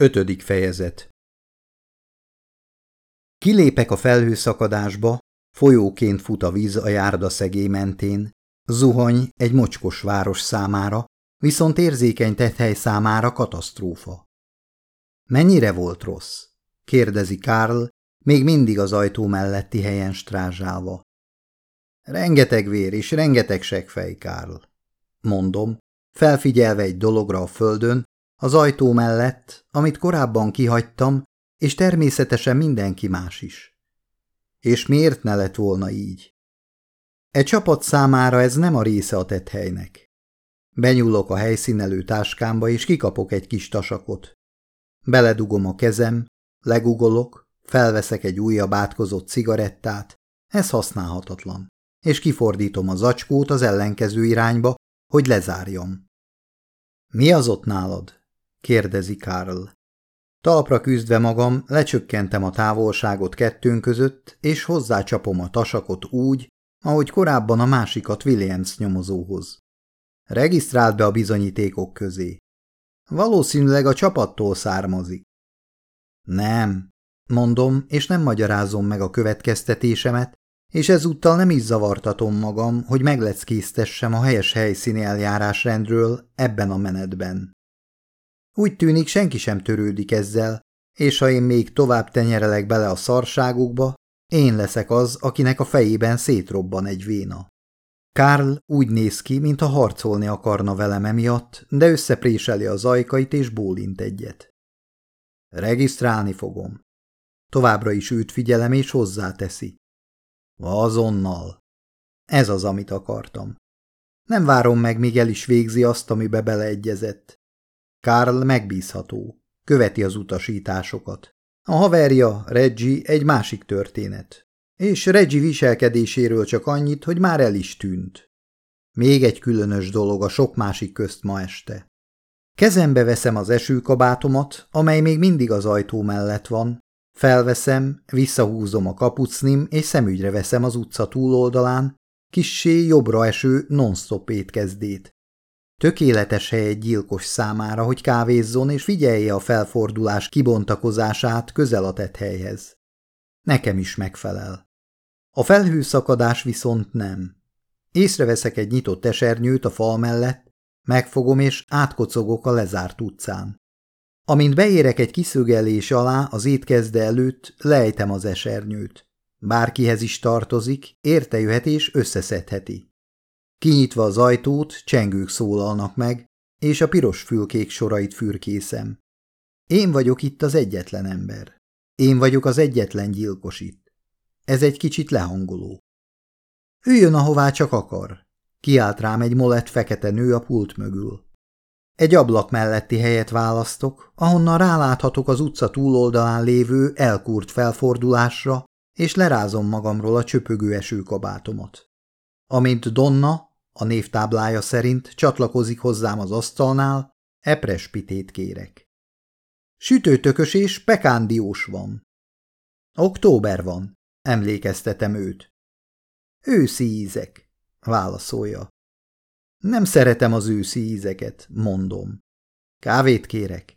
Ötödik fejezet Kilépek a felhőszakadásba, folyóként fut a víz a járda szegély mentén, zuhany egy mocskos város számára, viszont érzékeny tethely számára katasztrófa. Mennyire volt rossz? kérdezi Karl, még mindig az ajtó melletti helyen strázsálva. Rengeteg vér és rengeteg segfej, Karl, mondom, felfigyelve egy dologra a földön, az ajtó mellett, amit korábban kihagytam, és természetesen mindenki más is. És miért ne lett volna így? E csapat számára ez nem a része a tett helynek. Benyúlok a helyszínelő táskámba, és kikapok egy kis tasakot. Beledugom a kezem, legugolok, felveszek egy újabb átkozott cigarettát, ez használhatatlan, és kifordítom a zacskót az ellenkező irányba, hogy lezárjam. Mi az ott nálad? Kérdezi Karl. Talpra küzdve magam, lecsökkentem a távolságot kettőnk között, és hozzácsapom a tasakot úgy, ahogy korábban a másikat Williams nyomozóhoz. Regisztrált be a bizonyítékok közé. Valószínűleg a csapattól származik. Nem, mondom, és nem magyarázom meg a következtetésemet, és ezúttal nem is zavartatom magam, hogy megleckésztessem a helyes helyszíni eljárásrendről ebben a menetben. Úgy tűnik, senki sem törődik ezzel, és ha én még tovább tenyerelek bele a szarságukba, én leszek az, akinek a fejében szétrobban egy véna. Karl úgy néz ki, mintha harcolni akarna velem emiatt, de összepréseli az ajkait és bólint egyet. Regisztrálni fogom. Továbbra is őt figyelem és hozzáteszi. Azonnal. Ez az, amit akartam. Nem várom meg, míg el is végzi azt, amibe beleegyezett. Karl megbízható, követi az utasításokat. A haverja, Reggie, egy másik történet. És Reggie viselkedéséről csak annyit, hogy már el is tűnt. Még egy különös dolog a sok másik közt ma este. Kezembe veszem az esőkabátomat, amely még mindig az ajtó mellett van, felveszem, visszahúzom a kapucnim, és szemügyre veszem az utca túloldalán, kissé jobbra eső non-stop étkezdét. Tökéletes hely egy gyilkos számára, hogy kávézzon és figyelje a felfordulás kibontakozását közel a tett helyhez. Nekem is megfelel. A felhőszakadás viszont nem. Észreveszek egy nyitott esernyőt a fal mellett, megfogom és átkocogok a lezárt utcán. Amint beérek egy kiszögelés alá az étkezde előtt, lejtem az esernyőt. Bárkihez is tartozik, érte és összeszedheti. Kinyitva az ajtót, csengők szólalnak meg, és a piros fülkék sorait fürkészem. Én vagyok itt az egyetlen ember. Én vagyok az egyetlen gyilkos itt. Ez egy kicsit lehangoló. Üljön, ahová csak akar. Kiált rám egy molett fekete nő a pult mögül. Egy ablak melletti helyet választok, ahonnan ráláthatok az utca túloldalán lévő elkúrt felfordulásra, és lerázom magamról a csöpögő esőkabátomat. Amint Donna, a névtáblája szerint csatlakozik hozzám az asztalnál, eprespitét kérek. Sütőtökös és pekándiós van. Október van, emlékeztetem őt. Őszi ízek, válaszolja. Nem szeretem az őszi ízeket, mondom. Kávét kérek.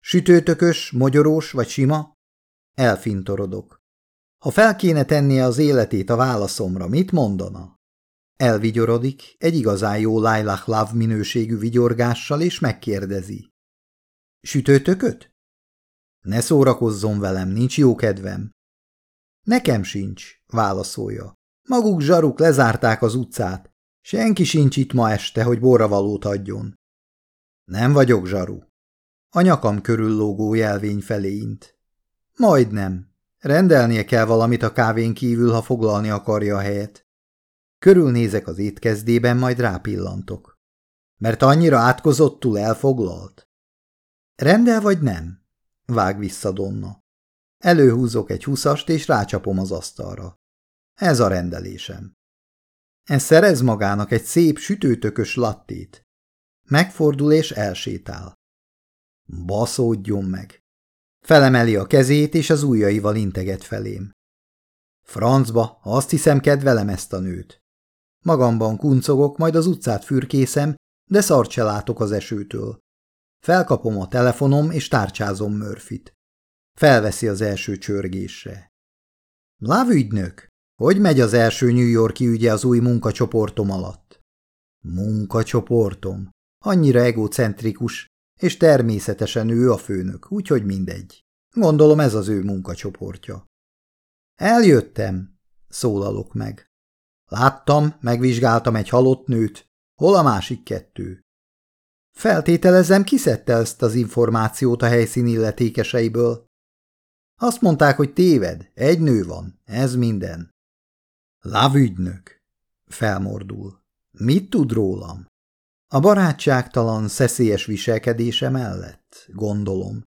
Sütőtökös, mogyorós vagy sima? Elfintorodok. Ha fel kéne tennie az életét a válaszomra, mit mondana? Elvigyorodik egy igazán jó Lailach Love minőségű vigyorgással, és megkérdezi. Sütőtököt? Ne szórakozzon velem, nincs jó kedvem. Nekem sincs, válaszolja. Maguk zsaruk lezárták az utcát. Senki sincs itt ma este, hogy borravalót adjon. Nem vagyok zsaru. A nyakam körül lógó jelvény felé int. Majdnem. Rendelnie kell valamit a kávén kívül, ha foglalni akarja a helyet. Körülnézek az étkezdében, majd rápillantok. Mert annyira átkozottul elfoglalt? Rendel vagy nem? Vág vissza Donna. Előhúzok egy huszast, és rácsapom az asztalra. Ez a rendelésem. Ez szerez magának egy szép sütőtökös lattét. Megfordul és elsétál. Baszódjon meg. Felemeli a kezét, és az ujjaival integet felém. Francba, azt hiszem kedvelem ezt a nőt. Magamban kuncogok, majd az utcát fürkészem, de szart se látok az esőtől. Felkapom a telefonom, és tárcsázom Murphyt. Felveszi az első csörgésre. Lávügynök, hogy megy az első New Yorki ügye az új munkacsoportom alatt? Munkacsoportom? Annyira egocentrikus, és természetesen ő a főnök, úgyhogy mindegy. Gondolom ez az ő munkacsoportja. Eljöttem, szólalok meg. Láttam, megvizsgáltam egy halott nőt. Hol a másik kettő? Feltételezem, kiszedte ezt az információt a helyszín illetékeseiből. Azt mondták, hogy téved, egy nő van, ez minden. Lávügynök, felmordul. Mit tud rólam? A barátságtalan, szeszélyes viselkedése mellett, gondolom.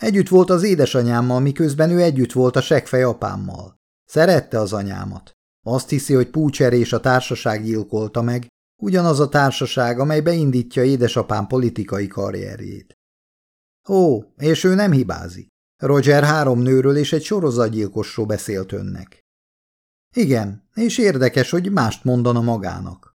Együtt volt az édesanyámmal, miközben ő együtt volt a segfej apámmal. Szerette az anyámat. Azt hiszi, hogy Púcser és a társaság gyilkolta meg, ugyanaz a társaság, amely beindítja édesapám politikai karrierjét. Ó, és ő nem hibázik. Roger három nőről és egy sorozatgyilkosról beszélt önnek. Igen, és érdekes, hogy mást mondana magának.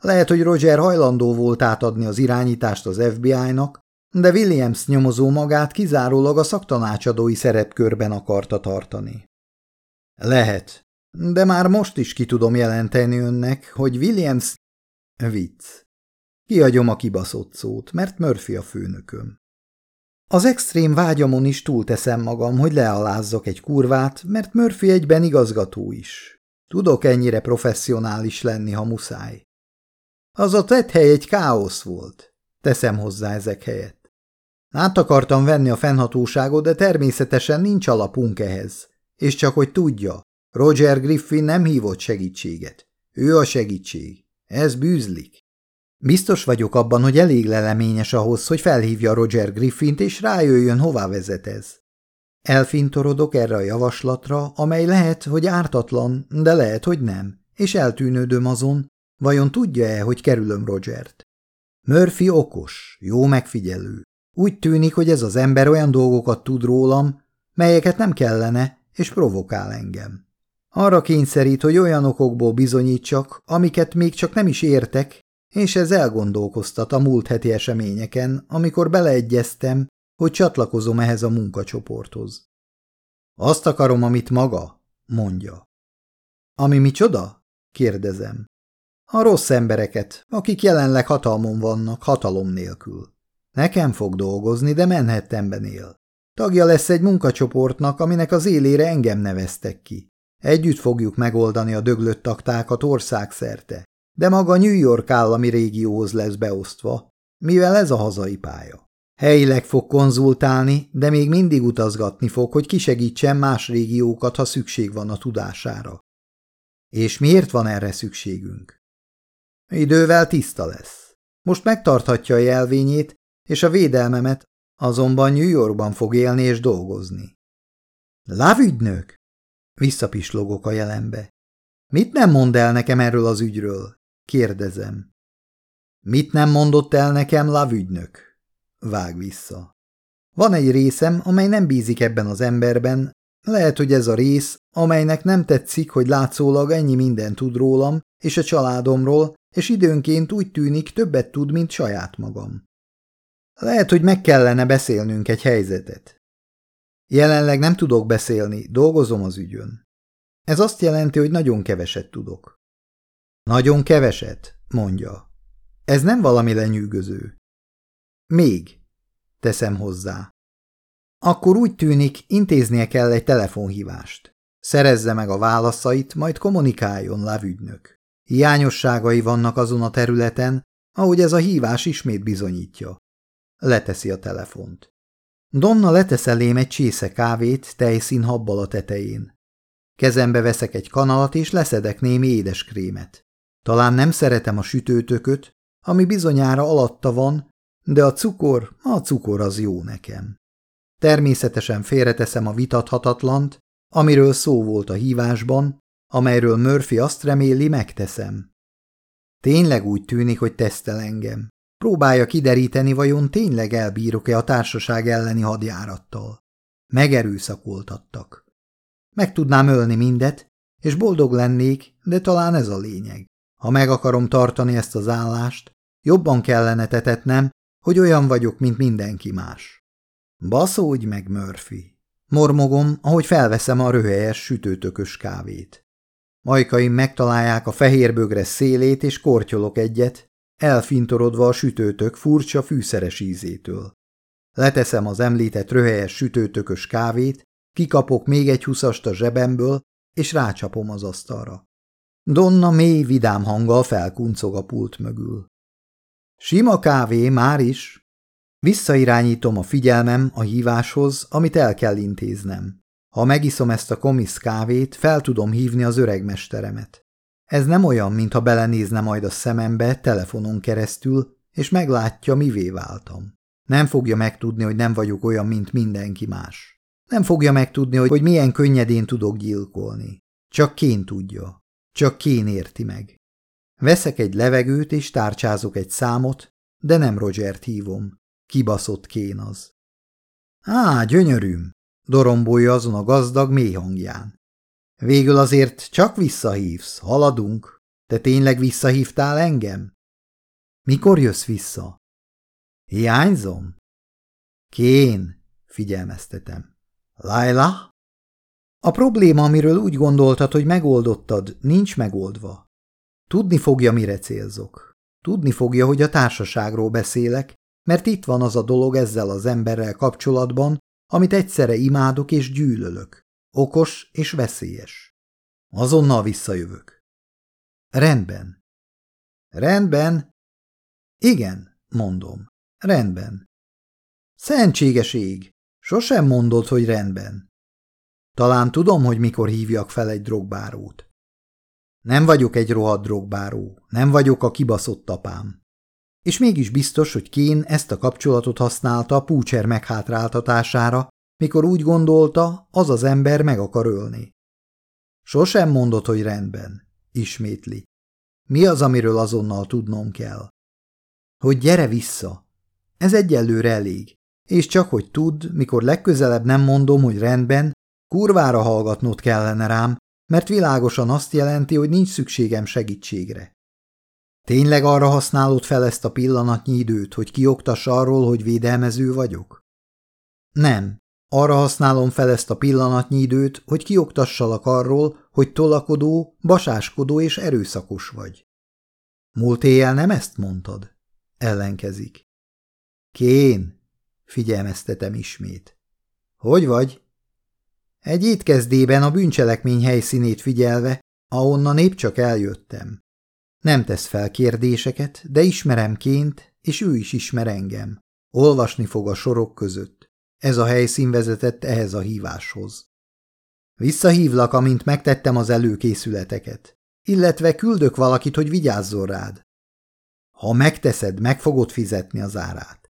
Lehet, hogy Roger hajlandó volt átadni az irányítást az FBI-nak, de Williams nyomozó magát kizárólag a szaktanácsadói szerepkörben akarta tartani. Lehet, de már most is ki tudom jelenteni önnek, hogy Williams... Vicc. Kihagyom a kibaszott szót, mert Murphy a főnököm. Az extrém vágyamon is túlteszem magam, hogy lealázzak egy kurvát, mert Murphy egyben igazgató is. Tudok ennyire professzionális lenni, ha muszáj. Az a hely egy káosz volt. Teszem hozzá ezek helyett. Át akartam venni a fennhatóságot, de természetesen nincs alapunk ehhez. És csak hogy tudja, Roger Griffin nem hívott segítséget. Ő a segítség. Ez bűzlik. Biztos vagyok abban, hogy elég leleményes ahhoz, hogy felhívja Roger Griffint, és rájöjjön, hová vezet ez. Elfintorodok erre a javaslatra, amely lehet, hogy ártatlan, de lehet, hogy nem, és eltűnődöm azon, vajon tudja-e, hogy kerülöm Rogert. Murphy okos, jó megfigyelő. Úgy tűnik, hogy ez az ember olyan dolgokat tud rólam, melyeket nem kellene, és provokál engem. Arra kényszerít, hogy olyan okokból bizonyítsak, amiket még csak nem is értek, és ez elgondolkoztat a múlt heti eseményeken, amikor beleegyeztem, hogy csatlakozom ehhez a munkacsoporthoz. Azt akarom, amit maga, mondja. Ami micsoda? kérdezem. A rossz embereket, akik jelenleg hatalmon vannak, hatalom nélkül. Nekem fog dolgozni, de Manhattanben él. Tagja lesz egy munkacsoportnak, aminek az élére engem neveztek ki. Együtt fogjuk megoldani a döglött taktákat országszerte, de maga New York állami régióhoz lesz beosztva, mivel ez a hazai pálya. Helyileg fog konzultálni, de még mindig utazgatni fog, hogy kisegítsen más régiókat, ha szükség van a tudására. És miért van erre szükségünk? Idővel tiszta lesz. Most megtarthatja a jelvényét, és a védelmemet, azonban New Yorkban fog élni és dolgozni. Lávügynök! Visszapislogok a jelenbe. Mit nem mond el nekem erről az ügyről? Kérdezem. Mit nem mondott el nekem lavügynök? Vág vissza. Van egy részem, amely nem bízik ebben az emberben, lehet, hogy ez a rész, amelynek nem tetszik, hogy látszólag ennyi minden tud rólam és a családomról, és időnként úgy tűnik többet tud, mint saját magam. Lehet, hogy meg kellene beszélnünk egy helyzetet. Jelenleg nem tudok beszélni, dolgozom az ügyön. Ez azt jelenti, hogy nagyon keveset tudok. Nagyon keveset, mondja. Ez nem valami lenyűgöző. Még, teszem hozzá. Akkor úgy tűnik, intéznie kell egy telefonhívást. Szerezze meg a válaszait, majd kommunikáljon lávügynök. Hiányosságai vannak azon a területen, ahogy ez a hívás ismét bizonyítja. Leteszi a telefont. Donna letesz elém egy csésze kávét tejszínhabbal a tetején. Kezembe veszek egy kanalat, és leszedek némi édeskrémet. Talán nem szeretem a sütőtököt, ami bizonyára alatta van, de a cukor, a cukor az jó nekem. Természetesen félreteszem a vitathatatlant, amiről szó volt a hívásban, amelyről Murphy azt reméli, megteszem. Tényleg úgy tűnik, hogy tesztel engem. Próbálja kideríteni, vajon tényleg elbírok-e a társaság elleni hadjárattal. Megerőszakoltattak. Meg tudnám ölni mindet, és boldog lennék, de talán ez a lényeg. Ha meg akarom tartani ezt az állást, jobban kellene tetetnem, hogy olyan vagyok, mint mindenki más. Baszódj meg, Murphy! Mormogom, ahogy felveszem a röhelyes sütőtökös kávét. Majkaim megtalálják a fehér bögre szélét, és kortyolok egyet, elfintorodva a sütőtök furcsa fűszeres ízétől. Leteszem az említett röhelyes sütőtökös kávét, kikapok még egy huszast a zsebemből, és rácsapom az asztalra. Donna mély vidám hanggal felkuncog a pult mögül. Sima kávé már is. Visszairányítom a figyelmem a híváshoz, amit el kell intéznem. Ha megiszom ezt a komisz kávét, fel tudom hívni az öregmesteremet. Ez nem olyan, mintha belenézne majd a szemembe telefonon keresztül, és meglátja, mivé váltam. Nem fogja megtudni, hogy nem vagyok olyan, mint mindenki más. Nem fogja megtudni, hogy, milyen könnyedén tudok gyilkolni. Csak Kén tudja. Csak Kén érti meg. Veszek egy levegőt és tárcsázok egy számot, de nem Rogert hívom. Kibaszott Kén az. Á, gyönyörűm, dorombolja azon a gazdag mély hangján. Végül azért csak visszahívsz, haladunk. Te tényleg visszahívtál engem? Mikor jössz vissza? Hiányzom? Kén, figyelmeztetem. Laila? A probléma, amiről úgy gondoltad, hogy megoldottad, nincs megoldva. Tudni fogja, mire célzok. Tudni fogja, hogy a társaságról beszélek, mert itt van az a dolog ezzel az emberrel kapcsolatban, amit egyszerre imádok és gyűlölök. Okos és veszélyes. Azonnal visszajövök. Rendben. Rendben? Igen, mondom. Rendben. Szentséges ég! Sosem mondod, hogy rendben. Talán tudom, hogy mikor hívjak fel egy drogbárót. Nem vagyok egy rohadt drogbáró, nem vagyok a kibaszott apám. És mégis biztos, hogy Kén ezt a kapcsolatot használta a púcser meghátráltatására, mikor úgy gondolta, az az ember meg akar ölni. Sosem mondott, hogy rendben, ismétli. Mi az, amiről azonnal tudnom kell? Hogy gyere vissza. Ez egyelőre elég. És csak hogy tudd, mikor legközelebb nem mondom, hogy rendben, kurvára hallgatnod kellene rám, mert világosan azt jelenti, hogy nincs szükségem segítségre. Tényleg arra használod fel ezt a pillanatnyi időt, hogy kioktass arról, hogy védelmező vagyok? Nem, arra használom fel ezt a pillanatnyi időt, hogy kioktassalak arról, hogy tolakodó, basáskodó és erőszakos vagy. Múlt éjjel nem ezt mondtad? Ellenkezik. Kén, figyelmeztetem ismét. Hogy vagy? Egy étkezdében a bűncselekmény helyszínét figyelve, ahonnan épp csak eljöttem. Nem tesz fel kérdéseket, de ismerem ként, és ő is ismer engem. Olvasni fog a sorok között. Ez a helyszín vezetett ehhez a híváshoz. Visszahívlak, amint megtettem az előkészületeket, illetve küldök valakit, hogy vigyázzon rád. Ha megteszed, meg fogod fizetni az árát.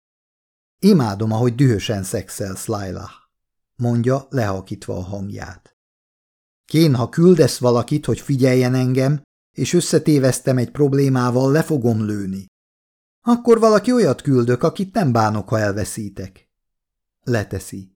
Imádom, ahogy dühösen szexelsz, Laila, mondja, lehakítva a hangját. Kén, ha küldesz valakit, hogy figyeljen engem, és összetéveztem egy problémával, le fogom lőni. Akkor valaki olyat küldök, akit nem bánok, ha elveszítek. Leteszi.